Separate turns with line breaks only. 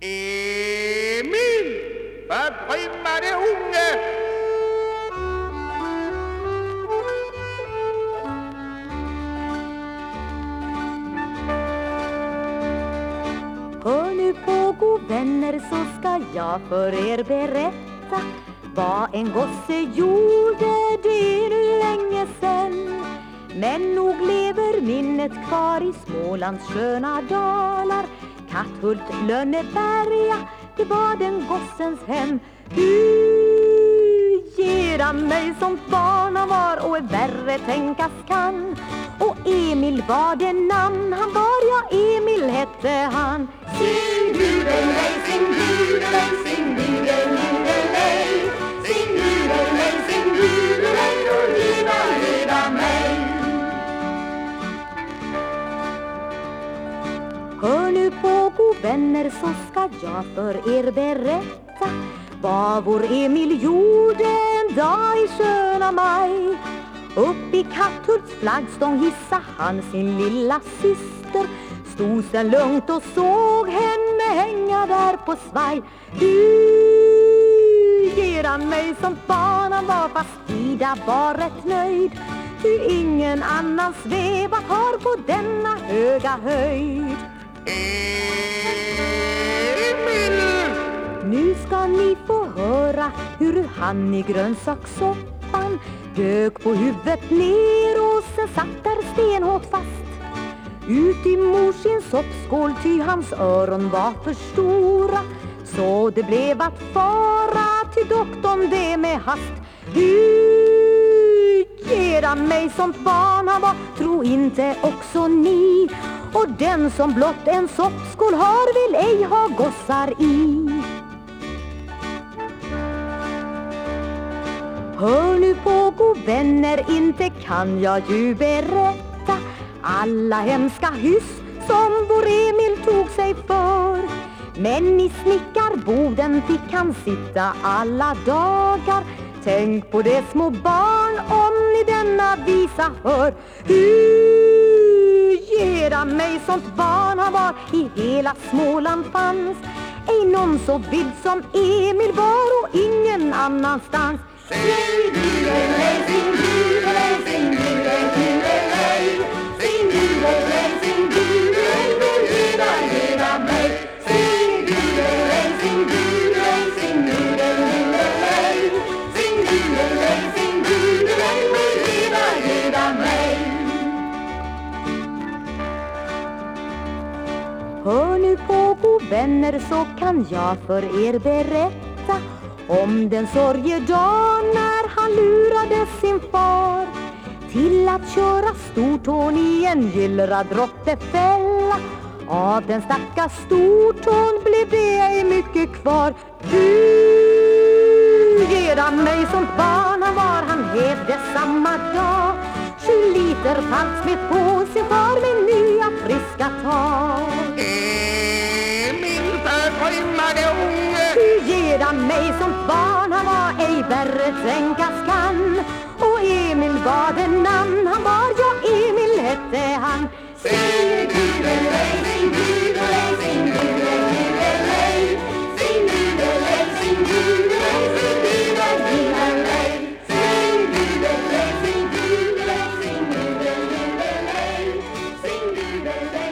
Emil, förtrymmade unge!
Hör nu på god vänner så ska jag för er berätta vad en gosse gjorde det är nu länge sen Men nog lever minnet kvar i Smålands sköna dalar Katthult, Lönneberga, det var den gossens hem Du ger mig som barn han var och är värre tänkas kan. Och Emil var det namn han var, ja Emil hette han. Vänner så ska jag för er berätta vad vår Emil gjorde en dag i sköna maj. Upp i Katthults flaggstång hissa han sin lilla syster. Stod sen lugnt och såg henne hänga där på svaj. Du ger han mig som barn han var fast Ida var rätt nöjd. Ty ingen annan svävat har på denna höga höjd. Eh, få höra hur han i grönsakssoppan dök på huvudet ner och sen satt där stenhårt fast. Ut i morsins sin soppskål ty hans öron var för stora så det blev att fara till doktorn det med hast. Gud ger han mig sånt barn han var, tro inte också ni. Och den som blott en soppskål har vill ej ha gossar i. Hör nu på god vänner, inte kan jag ju berätta alla hemska hyss som vår Emil tog sig för. Men i snickarboden fick han sitta alla dagar. Tänk på de små barn om ni denna visa hör. Hur gera mig sånt barn han var i hela Småland fanns. Ej någon så vild som Emil var och ingen annanstans. Hör nu på god vänner så kan jag för er berätta om den sorgedag när han lurade sin far till att köra stortån i en gillrad råttefälla. Av den stackars stortån blev det ej mycket kvar. Gud ger han mig som barn han var, han hävde samma dag sju liter falskmet på sin far värre tänkas kan Och
Emil var
det namn han var, ja Emil hette han. Sing doodle-lay, sing doodle-lay, sing doodle-doodle-lay Sing doodle-lay, sing doodle-lay, sing doodle-doodle-lay Sing doodle-lay, sing doodle-lay,
sing doodle-doodle-lay Sing doodle-lay